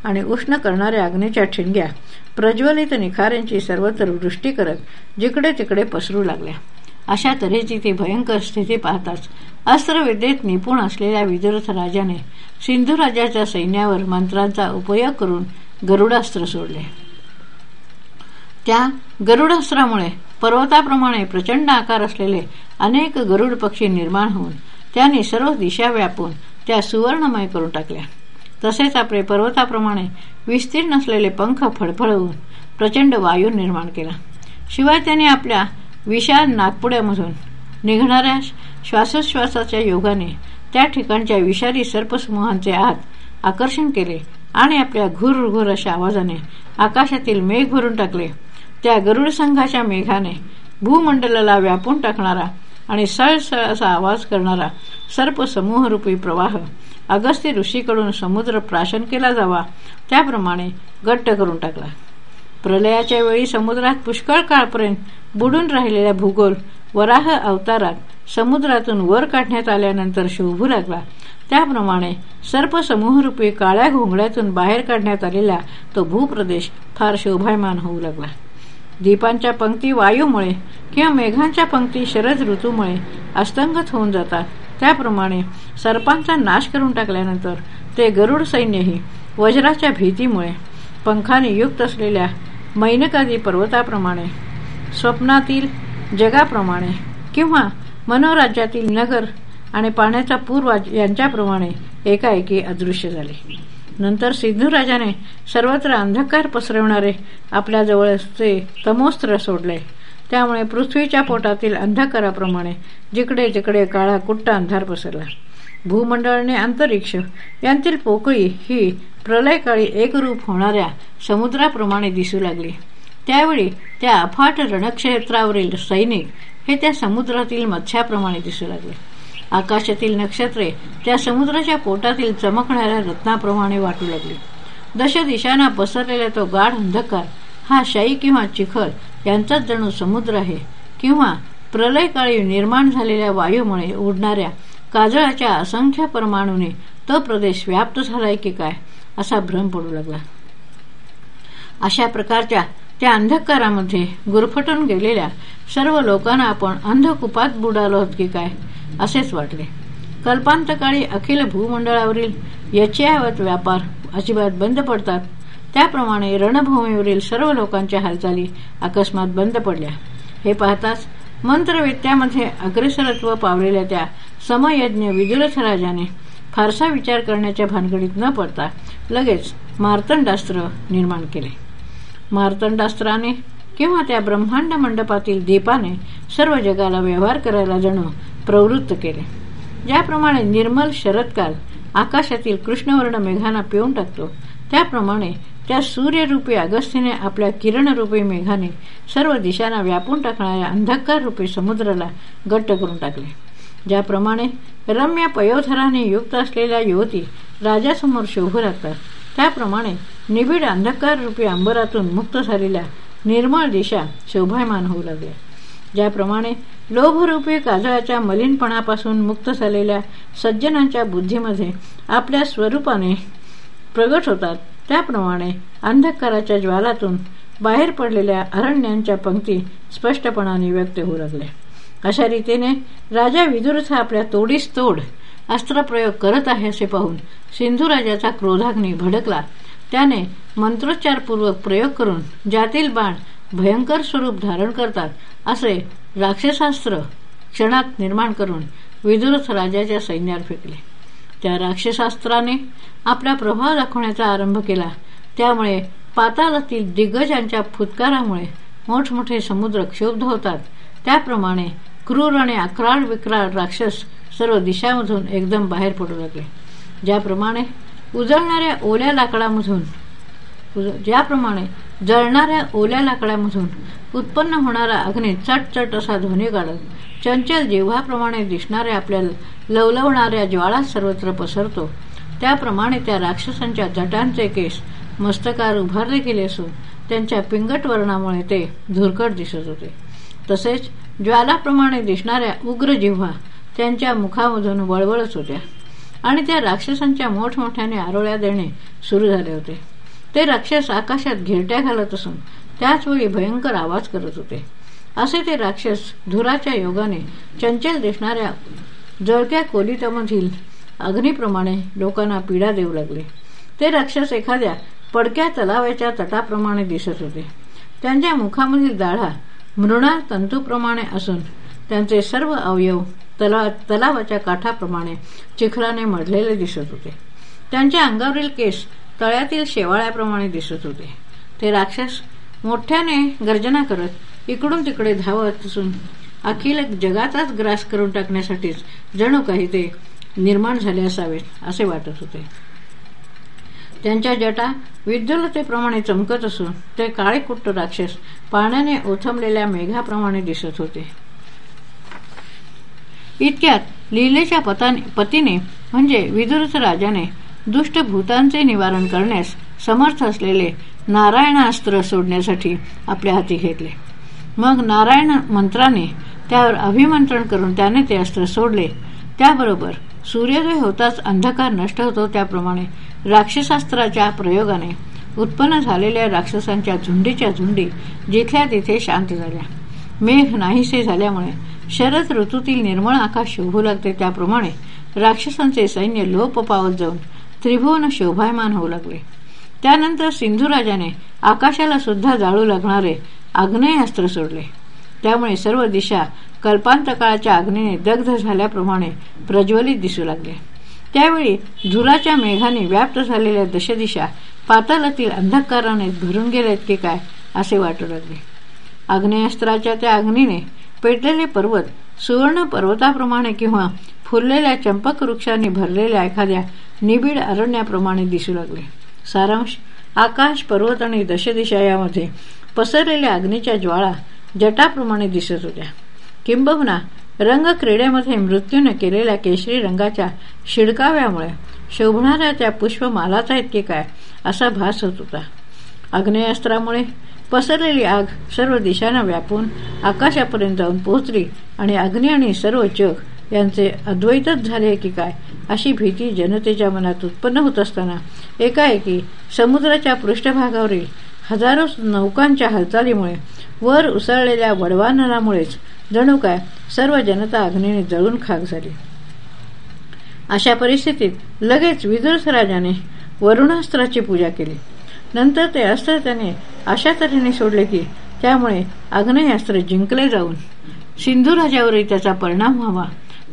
आणि उष्ण करणाऱ्या अग्नीच्या ठिणग्या प्रज्वलित निखाऱ्यांची सर्वत्र वृष्टी करत जिकडे तिकडे पसरू लागल्या. अशा तऱ्हेची ती भयंकर स्थिती पाहताच अस्त्रविद्येत निपुण असलेल्या विदर्थ राजाने सिंधू राजाच्या सैन्यावर मंत्रांचा उपयोग करून गरुडास्त्र सोडले. त्या गरुडास्त्रामुळे पर्वताप्रमाणे प्रचंड आकार असलेले अनेक गरुड पक्षी निर्माण होऊन त्यांनी सर्व दिशा व्यापून त्या सुवर्णमय करून टाकल्या. तसेच आपले पर्वताप्रमाणे विस्तीर्ण असलेले पंख फडफडवून प्रचंड वायू निर्माण केला. शिवाय त्याने आपल्या विशाल नागपुड्यामधून निघणाऱ्या श्वासोच्छ्वासाच्या योगाने त्या ठिकाणच्या विषारी सर्पसमूहांचे आत आकर्षण केले आणि आपल्या घुर घुर अशा आवाजाने आकाशातील मेघ भरून टाकले. त्या गरुड संघाच्या मेघाने भूमंडलाला व्यापून टाकणारा आणि सळसळ असा आवाज करणारा सर्पसमूहरूपी प्रवाह अगस्ती ऋषीकडून समुद्र प्राशन केला जावा. त्याप्रमाणे गट्ट करून टाकला. प्रलयाच्या वेळी समुद्रात पुष्कळ काळपर्यंत बुडून राहिलेला भूगोल वराह अवतारात समुद्रातून वर काढण्यात आल्यानंतर शोभू लागला. त्याप्रमाणे सर्पसमूहरूपी काळ्या घोंगड्यातून बाहेर काढण्यात आलेला तो भूप्रदेश फार शोभायमान होऊ लागला. दीपांच्या पंक्ती वायूमुळे किंवा मेघांच्या पंक्ती शरद ऋतूमुळे अस्तंगत होऊन जातात. त्याप्रमाणे सर्पांचा नाश करून टाकल्यानंतर ते गरुड सैन्यही वज्राच्या भीतीमुळे पंखाने युक्त असलेल्या मैनकादी पर्वताप्रमाणे स्वप्नातील जगाप्रमाणे किंवा मनोराज्यातील नगर आणि पाण्याचा पूर्व यांच्याप्रमाणे एकाएकी अदृश्य झाले. नंतर सिद्धूराजाने सर्वत्र अंधकार पसरवणारे आपल्याजवळचे तमोस्त्र सोडले. त्यामुळे पृथ्वीच्या पोटातील अंधकाराप्रमाणे जिकडे तिकडे काळा कुट्टा अंधार पसरला. भूमंडळाने अंतरिक्ष यांतील पोकळी ही प्रलयकाळी एकरूप होणाऱ्या समुद्राप्रमाणे दिसू लागली. त्यावेळी त्या अफाट रणक्षेत्रावरील सैनिक हे त्या समुद्रातील मत्स्याप्रमाणे दिसू लागले. आकाशातील नक्षत्रे त्या समुद्राच्या पोटातील चमकणाऱ्या रत्नाप्रमाणे वाटू लागली. दश दिशांना पसरलेला तो गाढ अंधकार हा शाई किंवा चिखल यांचाच जणू समुद्र आहे किंवा प्रलयकाळी निर्माण झालेल्या वायूमुळे उडणाऱ्या काजळाच्या असंख्य परमाणूने तो प्रदेश व्याप्त झालाय की काय असा भ्रम पडू लागला. अशा प्रकारच्या त्या अंधकारामध्ये गुरफटून गेलेल्या सर्व लोकांना आपण अंधकुपात बुडालो आहोत की काय असेच वाटले. कल्पांतकाळी अखिल भूमंडळावरील यचयावत व्यापार अजिबात बंद पडतात. त्याप्रमाणे रणभूमीवरील सर्व लोकांच्या हालचाली अकस्मात बंद पडल्या. हे पाहताच मंत्रवेत्यामध्ये अग्रेसरत्व पावलेल्या त्या समयज्ञ विदुरथ राजाने फारसा विचार करण्याच्या भानगडीत न पडता लगेच मार्तंडास्त्र निर्माण केले. मार्तंडास्त्राने किंवा त्या ब्रह्मांड मंडपातील दीपाने सर्व जगाला व्यवहार करायला जणू प्रवृत्त केले. ज्याप्रमाणे निर्मल शरदकाल आकाशातील कृष्णवर्ण मेघांना पिऊन टाकतो त्याप्रमाणे त्या सूर्यरूपी अगस्तीने आपल्या किरणरूपी मेघाने सर्व दिशांना व्यापून टाकणाऱ्या अंधकार रूपी समुद्राला गट्ट करून टाकले. ज्याप्रमाणे रम्य पयोधराने युक्त असलेल्या युवती राजासमोर शोभू लागतात. त्याप्रमाणे निबिड अंधकार रूपी अंबरातून मुक्त झालेल्या निर्मळ दिशा शोभायमान होऊ लागल्या. ज्याप्रमाणे लोभरूपी काजळाच्या मलिनपणापासून मुक्त झालेल्या सज्जनांच्या बुद्धीमध्ये आपल्या स्वरूपाने प्रगट होतात. त्याप्रमाणे अंधकाराच्या ज्वालातून बाहेर पडलेल्या अरण्यांच्या पंक्ती स्पष्टपणाने व्यक्त होऊ लागल्या अशा रीतीने राजा विदुरथ आपल्या तोडीस तोड अस्त्रप्रयोग करत आहे असे पाहून सिंधू राजाचा क्रोधाग्नी भडकला. त्याने मंत्रोच्चारपूर्वक प्रयोग करून ज्यातील बाण भयंकर स्वरूप धारण करतात असे राक्षसास्त्र क्षणात निर्माण करून विदुरथ राजाच्या सैन्यावर फेकले. त्या राक्षसास्त्राने आपला प्रभाव दाखवण्याचा आरंभ केला. त्यामुळे पातालातील दिग्गजांच्या फुतकारामुळे मोठमोठे समुद्र क्षुब्ध होतात. त्याप्रमाणे क्रूर आणि अक्राळ विक्राळ राक्षस सर्व दिशामधून एकदम बाहेर पडू लागले. ज्याप्रमाणे उजळणाऱ्या ओल्या लाकडामधून ज्याप्रमाणे जळणाऱ्या ओल्या लाकडामधून उत्पन्न होणारा अग्नी चटचट असा ध्वनी काढत चंचल जिव्हाप्रमाणे दिसणाऱ्या आपल्या लवलवणाऱ्या ज्वाळा सर्वत्र पसरतो त्याप्रमाणे त्या राक्षसांच्या जटांचे केस मस्तकार उभारले गेले असून त्यांच्या पिंगट वर्णामुळे ते धुरकट दिसत होते. तसेच ज्वालाप्रमाणे दिसणाऱ्या उग्र जिव्हा त्यांच्या मुखामधून वळवळत होत्या आणि त्या राक्षसांच्या मोठमोठ्याने आरोळ्या देणे सुरू झाले होते. ते राक्षस आकाशात घिरट्या घालत असून त्याचवेळी भयंकर आवाज करत होते. असे ते राक्षस धुराच्या योगाने चंचल दिसणाऱ्या जळक्या कोलितामधील अग्नीप्रमाणे लोकांना पीडा देऊ लागले. ते राक्षस एखाद्या पडक्या तलावाच्या तटाप्रमाणे दिसत होते. त्यांच्या मुखामधील दाढा मृणाल तंतूप्रमाणे असून त्यांचे सर्व अवयव तला तलावाच्या काठाप्रमाणे चिखलाने मढलेले दिसत होते. त्यांच्या अंगावरील केस तळ्यातील शेवाळ्याप्रमाणे दिसत होते. ते राक्षस मोठ्याने गर्जना करत इकडून तिकडे धावत असून अखिल जगाचाच ग्रास करून टाकण्यासाठीच जणू काही ते निर्माण झाले असावेत असे वाटत होते. त्यांच्या जटा विद्युलतेप्रमाणे चमकत असून ते काळे कुट्ट राक्षस पाण्याने ओथंबलेल्या मेघाप्रमाणे दिसत होते. इतक्यात लीलेच्या पतीने म्हणजे विदुरथ राजाने दुष्ट भूतांचे निवारण करण्यास समर्थ असलेले नारायणास्त्र सोडण्यासाठी आपल्या हाती घेतले. मग नारायण मंत्राने त्यावर अभिमंत्रण करून त्याने ते अस्त्र सोडले. त्याबरोबर सूर्योदय होताच अंधकार नष्ट होतो त्याप्रमाणे राक्षसास्त्राच्या प्रयोगाने उत्पन्न झालेल्या राक्षसांच्या झुंडीच्या झुंडी जिथल्या तिथे शांत झाल्या. मेघ नाहीसे झाल्यामुळे शरद ऋतूतील निर्मळ आकाश शोभू लागते. त्याप्रमाणे राक्षसांचे सैन्य लोप पावत जाऊन त्रिभुवन शोभायमान होऊ लागले. त्यानंतर सिंधुराजाने आकाशाला सुद्धा जाळू लागणारे आग्नेयास्त्र सोडले. त्यामुळे सर्व दिशा कल्पांतकाळाच्या अग्नीने दग्ध झाल्याप्रमाणे प्रज्वलित दिसू लागले. त्यावेळी धुराच्या मेघाने व्याप्त झालेल्या दशदिशा पातालातील अंधकाराने भरून गेल्यात की काय असे वाटू लागले. आग्नेयास्त्राच्या त्या अग्नीने पेटलेले पर्वत सुवर्ण पर्वताप्रमाणे किंवा फुललेल्या चंपक वृक्षांनी भरलेल्या एखाद्या निबिड अरण्याप्रमाणे दिसू लागले. सारांश आकाश पर्वत आणि दशदिशा यामध्ये पसरलेल्या अग्नीच्या ज्वाळा जटाप्रमाणे दिसत होत्या. किंबहुना रंग क्रीडेमध्ये मृत्यूने केलेल्या केशरी रंगाच्या शिडकाव्यामुळे शोभणाऱ्या त्या पुष्पमालाचा इतके काय असा भास होत होता. अग्नेयास्त्रामुळे पसरलेली आग सर्व दिशांना व्यापून आकाशापर्यंत जाऊन पोहोचली आणि अग्नी आणि सर्व जग यांचे अद्वैतच झाले की काय अशी भीती जनतेच्या मनात उत्पन्न होत असताना एकाएकी समुद्राच्या पृष्ठभागावरील हजारो नौकांच्या हालचालीमुळे वर उसळलेल्या वडवानरामुळेच जणू काय सर्व जनता अग्नीने जळून खाक झाली. अशा परिस्थितीत लगेच विदुरथ राजाने वरुणास्त्राची पूजा केली. नंतर ते अस्त्र त्याने अशा तऱ्हेने सोडले की त्यामुळे आग्नेयास्त्र जिंकले जाऊन सिंधू राजावरही त्याचा परिणाम व्हावा.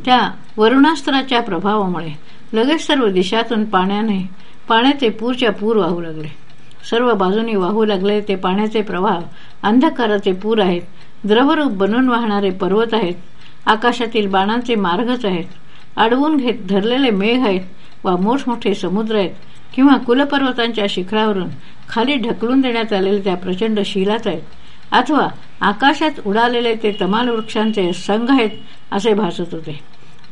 त्या वरुणास्त्राच्या प्रभावामुळे लगेच सर्व दिशातून पाण्याने पाण्याचे पूरच्या पूर वाहू लागले. सर्व बाजूनी वाहू लागले ते पाण्याचे प्रवाह अंधकाराचे पूर आहेत द्रवरूप बनून वाहणारे पर्वत आहेत आकाशातील बाणांचे मार्गच आहेत अडवून घेत धरलेले मेघ आहेत वा मोठमोठे समुद्र आहेत किंवा कुलपर्वतांच्या शिखरावरून खाली ढकलून देण्यात आलेले त्या प्रचंड शिलाच आहेत अथवा आकाशात उडालेले ते तमाल वृक्षांचे संघ आहेत असे भासत होते.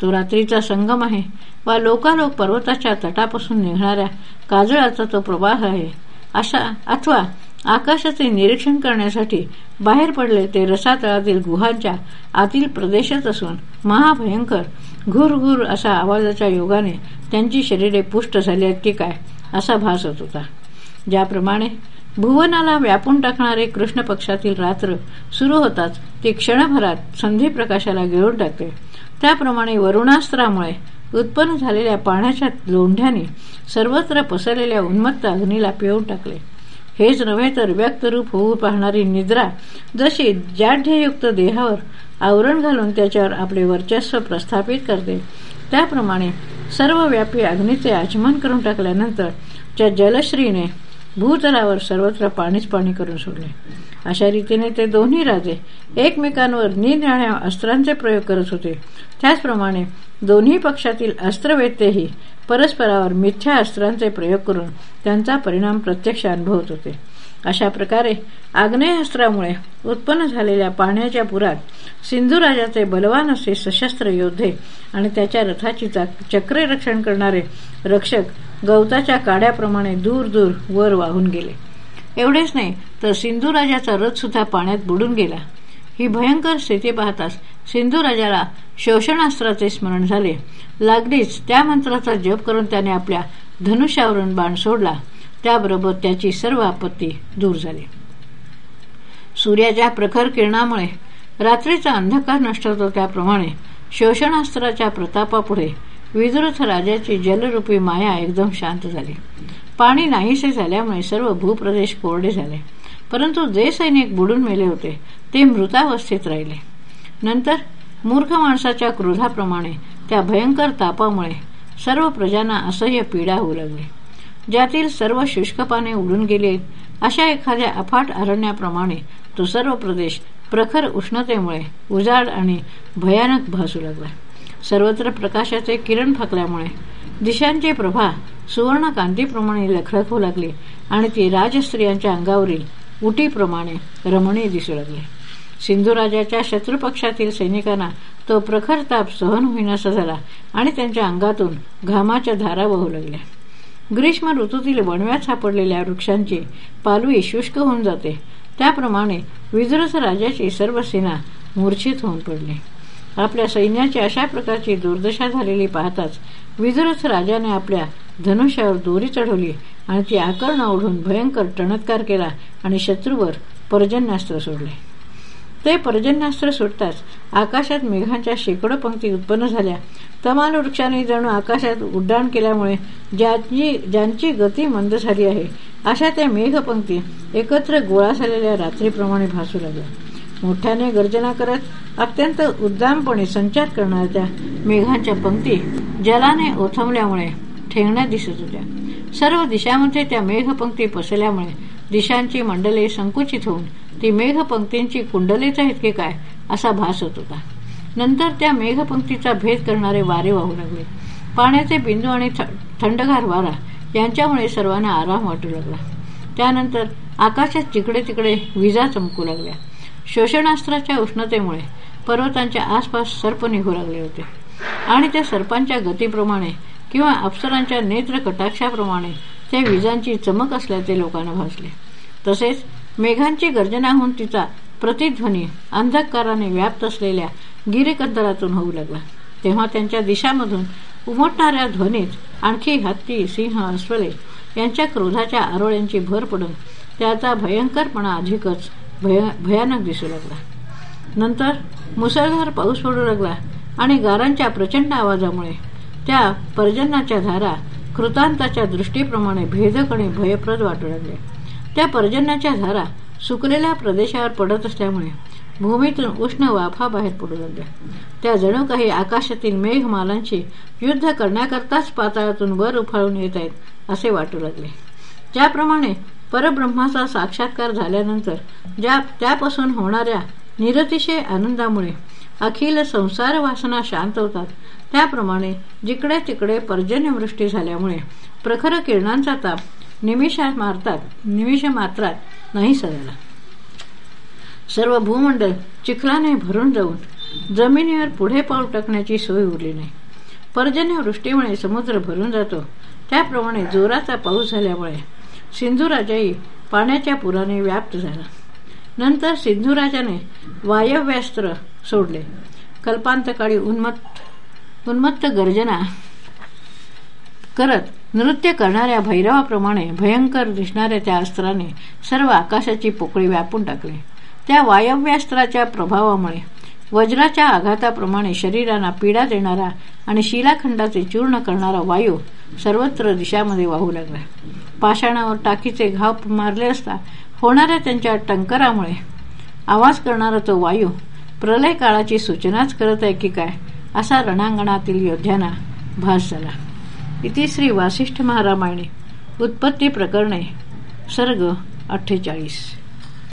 तो रात्रीचा संगम आहे वा लोकालोक पर्वताच्या तटापासून निघणाऱ्या काजळाचा तो प्रवाह आहे. अशा अथवा आकाशाचे निरीक्षण करण्यासाठी बाहेर पडले ते रसातळातील गुहांच्या आतील प्रदेशात असून महाभयंकर घुरघुर असा आवाजाच्या योगाने त्यांची शरीरे पुष्ट झाली आहेत की काय असा भास होत होता. ज्याप्रमाणे भुवनाला व्यापून टाकणारे कृष्ण पक्षातील रात्र सुरू होताच ती क्षणभरात संधी प्रकाशाला गिळून टाकते. त्याप्रमाणे वरुणास्त्रामुळे उत्पन्न झालेल्या पाण्याच्या लोंढ्याने सर्वत्र पसरलेल्या उन्मत्त अग्नीला पिळून टाकले. हेच नव्हे तर व्यक्तरूप होऊ पाहणारी निद्रा जशी जाढ्ययुक्त देहावर आवरण घालून त्याच्यावर आपले वर्चस्व प्रस्थापित करते त्याप्रमाणे सर्वव्यापी अग्नीचे आचमन करून टाकल्यानंतर त्या जलश्रीने भूतलावर सर्वत्र पाणीच पाणी करून सोडले. अशा रीतीने ते दोन्ही राजे एकमेकांवर निरनिळ्या अस्त्रांचे प्रयोग करत होते. त्याचप्रमाणे दोन्ही पक्षातील अस्त्रवेत्तेही परस्परावर मिथ्या अस्त्रांचे प्रयोग करून त्यांचा परिणाम प्रत्यक्ष अनुभवत होते. अशा प्रकारे आग्नेय अस्त्रामुळे उत्पन्न झालेल्या पाण्याच्या पुरात सिंधू राजाचे बलवान असे सशस्त्र योद्धे आणि त्याच्या रथाची चक्रे रक्षण करणारे रक्षक गवताच्या काड्याप्रमाणे दूर दूर वर वाहून गेले. एवढेच नाही तर सिंधुराजाचा रथ सुद्धा पाण्यात बुडून गेला. ही भयंकर स्थिती पाहताच सिंधू राजाला शोषणास्त्राचे स्मरण झाले. लागलीच त्या मंत्राचा जप करून त्याने आपल्या धनुष्यावरून बाण सोडला. त्याबरोबर त्याची सर्व आपत्ती दूर झाली. सूर्याच्या प्रखर किरणामुळे रात्रीचा अंधकार नष्ट होतो त्याप्रमाणे शोषणास्त्राच्या प्रतापापुढे विद्रुथ राजाची जलरूपी माया एकदम शांत झाली. पाणी नाहीसे झाल्यामुळे सर्व भूप्रदेश कोरडे झाले. परंतु जे सैनिक बुडून मेले होते ते मृतावस्थेत राहिले. नंतर मूर्ख माणसाच्या क्रोधाप्रमाणे त्या भयंकर तापामुळे सर्व प्रजांना असह्य पीडा होऊ लागली. ज्यातील सर्व शुष्क पाने उडून गेले अशा एखाद्या अफाट अरण्याप्रमाणे तो सर्व प्रदेश प्रखर उष्णतेमुळे उजाड आणि भयानक भासू लागला. सर्वत्र प्रकाशाचे किरण फाकल्यामुळे दिशांचे प्रभा सुवर्ण कांतीप्रमाणे लखलखू लागली आणि ती राजस्त्रियांच्या अंगावरील उटीप्रमाणे रमणीय दिसू लागले. सिंधुराजाच्या शत्रुपक्षातील सैनिकांना तो प्रखर ताप सहन होईनासा झाला आणि त्यांच्या अंगातून घामाच्या धारा वाहू लागल्या. ग्रीष्म ऋतूतील वणव्यात सापडलेल्या वृक्षांची पालवी शुष्क होऊन जाते. त्याप्रमाणे विदुरथ राजाची सर्व सेना मूर्छित होऊन पडली. आपल्या सैन्याची अशा प्रकारची दुर्दशा झालेली पाहताच विदुरथ राजाने आपल्या धनुष्यावर दोरी चढवली आणि ती आकर्ण ओढून भयंकर टणत्कार केला आणि शत्रूवर पर्जन्यास्त्र सोडले. ते पर्जन्यास्त्र सुटताच आकाशात मेघांच्या शेकडो पंक्ती उत्पन्न झाल्या. तमाल वृक्षाने जणू आकाशात उड्डाण केल्यामुळे ज्यांची ज्यांची गती मंद झाली आहे अशा त्या मेघपंक्ती एकत्र गोळा झालेल्या रात्रीप्रमाणे भासू लागल्या. मोठ्याने गर्जना करत अत्यंत उद्दामपणे संचार करणाऱ्या त्या मेघांच्या पंक्ती जलाने ओथंबल्यामुळे ठेंगण्या दिसत होत्या. सर्व दिशांमध्ये त्या मेघपंक्ती पसरल्यामुळे दिशांची मंडले संकुचित होऊन ती मेघपंक्तींची कुंडलीच आहेत की काय असा भास होत होता. नंतर त्या मेघपंक्तीचा भेद करणारे वारे वाहू लागले. पाण्याचे बिंदू आणि थंडगार वारा यांच्यामुळे सर्वांना आराम वाटू लागला. त्यानंतर आकाशात जिकडे तिकडे विजा चमकू लागल्या. शोषणास्त्राच्या उष्णतेमुळे पर्वतांच्या आसपास सर्प निघू लागले होते. आणि त्या सर्पांच्या गतीप्रमाणे किंवा अप्सरांच्या नेत्र कटाक्षाप्रमाणे त्या विजांची चमक असल्याचे लोकांना भासले. तसेच मेघांची गर्जना होऊन तिचा प्रतिध्वनी अंधकाराने व्याप्त असलेल्या गिरेकंदरातून होऊ लागला. तेव्हा त्यांच्या दिशामधून उमटणाऱ्या ध्वनीत आणखी हत्ती सिंह अस्वले यांच्या क्रोधाच्या आरोळ्यांची भर पडून त्याचा भयंकरपणा अधिकच भया भयानक दिसू लागला. नंतर मुसळधार पाऊस पडू लागला आणि गारांच्या प्रचंड आवाजामुळे त्या पर्जन्याच्या धारा कृतांताच्या दृष्टीप्रमाणे भेदक आणि भयप्रद वाटू लागले त्या पर्जन्याच्या धारा सुकलेल्या प्रदेशावर पडत असल्यामुळे भूमीतून उष्ण वाफा बाहेर पडू लागल्या. त्या जणू काही आकाशातील मेघमालांशी युद्ध करण्याकरताच पाताळातून वर उफाळून येत आहेत असे वाटू लागले. ज्याप्रमाणे परब्रह्माचा साक्षात्कार झाल्यानंतर ज्या त्यापासून होणाऱ्या निरतिशय आनंदामुळे अखिल संसार वासना शांत होतात. त्याप्रमाणे जिकडे तिकडे पर्जन्यवृष्टी झाल्यामुळे प्रखर किरणांचा ताप निमिषा मारतात निमिष मात्रात नाही सजला. सर्व भूमंडल चिखलाने भरून जाऊन जमिनीवर पुढे पाऊल टाकण्याची सोय उरली नाही. पर्जन्यवृष्टीमुळे समुद्र भरून जातो. त्याप्रमाणे जोराचा पाऊस झाल्यामुळे सिंधुराजाही पाण्याच्या पुराने व्याप्त झाला. नंतर सिंधुराजाने वायव्यास्त्र सोडले. कल्पांतकाळी उन्मत्त उन्मत्त गर्जना करत नृत्य करणाऱ्या भैरवाप्रमाणे भयंकर दिसणाऱ्या त्या अस्त्राने सर्व आकाशाची पोकळी व्यापून टाकली. त्या वायव्यास्त्राच्या प्रभावामुळे वज्राच्या आघाताप्रमाणे शरीरांना पीडा देणारा आणि शिलाखंडाचे चूर्ण करणारा वायू सर्वत्र दिशामध्ये वाहू लागला. पाषाणावर टाकीचे घाव मारले असता होणाऱ्या त्यांच्या टंकरामुळे आवाज करणारा तो वायू प्रलय काळाची सूचनाच करत आहे की काय असा रणांगणातील योद्ध्यांना भास झाला. इति श्री वासिष्ठ महारामायणे उत्पत्ती प्रकरणे सर्ग अठ्ठेचाळीस.